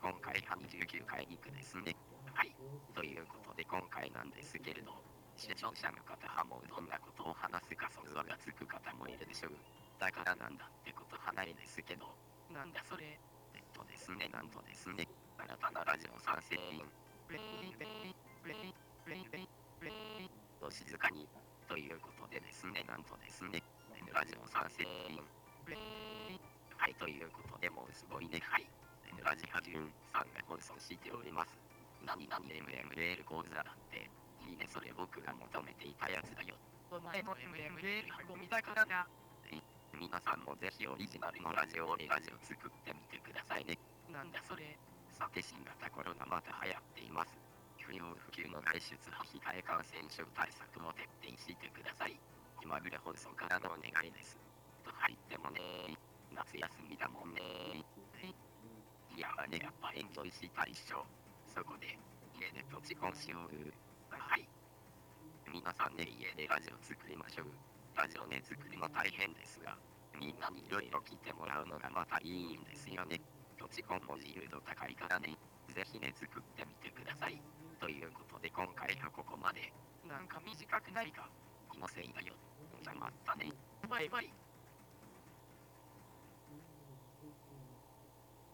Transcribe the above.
今回は29回肉ですね。はい。ということで今回なんですけれど、視聴者の方はもうどんなことを話すか想像がつく方もいるでしょう。だからなんだってことはないですけど、なんだそれ。えっとですね、なんとですね、新たなラジオ賛成員、レイプレイプレイプレイプレイプレイと静かに、ということでですね、なんとですね、ラジオ賛成員、レイはい、ということでもうすごいね、はい。ラジハジュンさんが放送しております。何々 MML 講座だって、いいね、それ僕が求めていたやつだよ。お前の MML はゴミだからな。皆さんもぜひオリジナルのラジオでラジオ作ってみてくださいね。なんだそれ。さて新型コロナまた流行っています。不要不急の外出は控え感染症対策を徹底してください。気まぐれ放送からのお願いです。と入ってもね夏休みだもんねいやね、やっぱエンジョイしたいっしょ。そこで、家で土地コンしよう。はい。皆さんね、家でラジオ作りましょう。ラジオね、作りも大変ですが、みんなにいろいろ聞いてもらうのがまたいいんですよね。土地コンも自由度高いからね、ぜひね、作ってみてください。ということで、今回はここまで。なんか短くないか？気のせいだよ。じゃまたね。バイバイ。